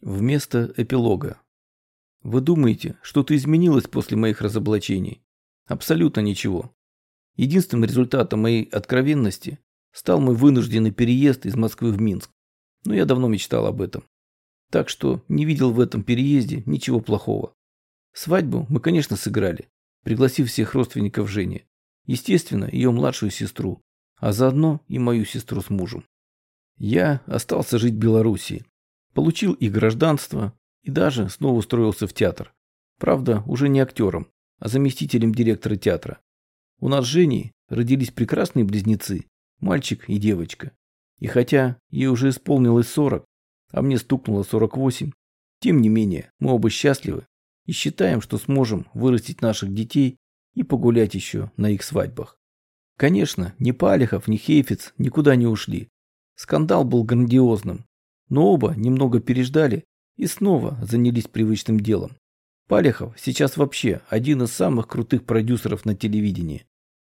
Вместо эпилога. Вы думаете, что-то изменилось после моих разоблачений? Абсолютно ничего. Единственным результатом моей откровенности стал мой вынужденный переезд из Москвы в Минск. Но я давно мечтал об этом. Так что не видел в этом переезде ничего плохого. Свадьбу мы, конечно, сыграли, пригласив всех родственников Жени. Естественно, ее младшую сестру, а заодно и мою сестру с мужем. Я остался жить в Белоруссии, получил и гражданство, и даже снова устроился в театр. Правда, уже не актером, а заместителем директора театра. У нас с Женей родились прекрасные близнецы, мальчик и девочка. И хотя ей уже исполнилось 40, а мне стукнуло 48, тем не менее мы оба счастливы и считаем, что сможем вырастить наших детей и погулять еще на их свадьбах. Конечно, ни Палихов, ни Хейфиц никуда не ушли. Скандал был грандиозным, но оба немного переждали и снова занялись привычным делом. Палихов сейчас вообще один из самых крутых продюсеров на телевидении.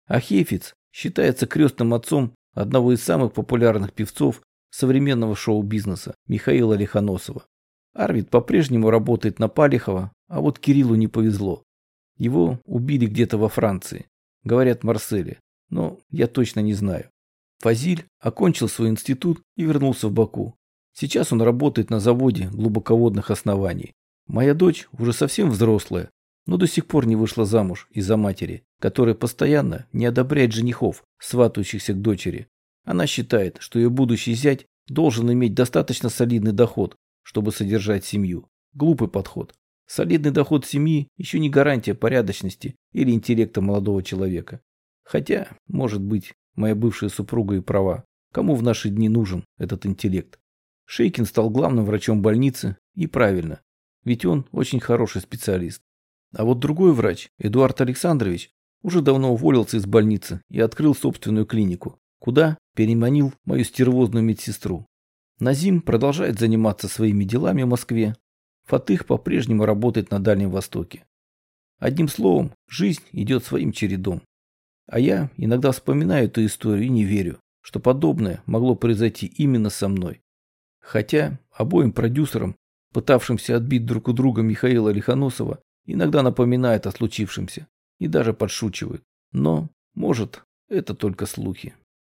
А Хейфиц считается крестным отцом одного из самых популярных певцов современного шоу-бизнеса Михаила Лихоносова. Арвид по-прежнему работает на Палихова, а вот Кириллу не повезло. Его убили где-то во Франции. Говорят, Марселе. Но я точно не знаю. Фазиль окончил свой институт и вернулся в Баку. Сейчас он работает на заводе глубоководных оснований. Моя дочь уже совсем взрослая, но до сих пор не вышла замуж из-за матери, которая постоянно не одобряет женихов, сватающихся к дочери. Она считает, что ее будущий зять должен иметь достаточно солидный доход, чтобы содержать семью. Глупый подход. Солидный доход семьи еще не гарантия порядочности или интеллекта молодого человека. Хотя, может быть, моя бывшая супруга и права. Кому в наши дни нужен этот интеллект? Шейкин стал главным врачом больницы, и правильно, ведь он очень хороший специалист. А вот другой врач, Эдуард Александрович, уже давно уволился из больницы и открыл собственную клинику, куда переманил мою стервозную медсестру. Назим продолжает заниматься своими делами в Москве. Фатых по-прежнему работает на Дальнем Востоке. Одним словом, жизнь идет своим чередом. А я иногда вспоминаю эту историю и не верю, что подобное могло произойти именно со мной. Хотя обоим продюсерам, пытавшимся отбить друг у друга Михаила Лихоносова, иногда напоминает о случившемся и даже подшучивают. Но, может, это только слухи.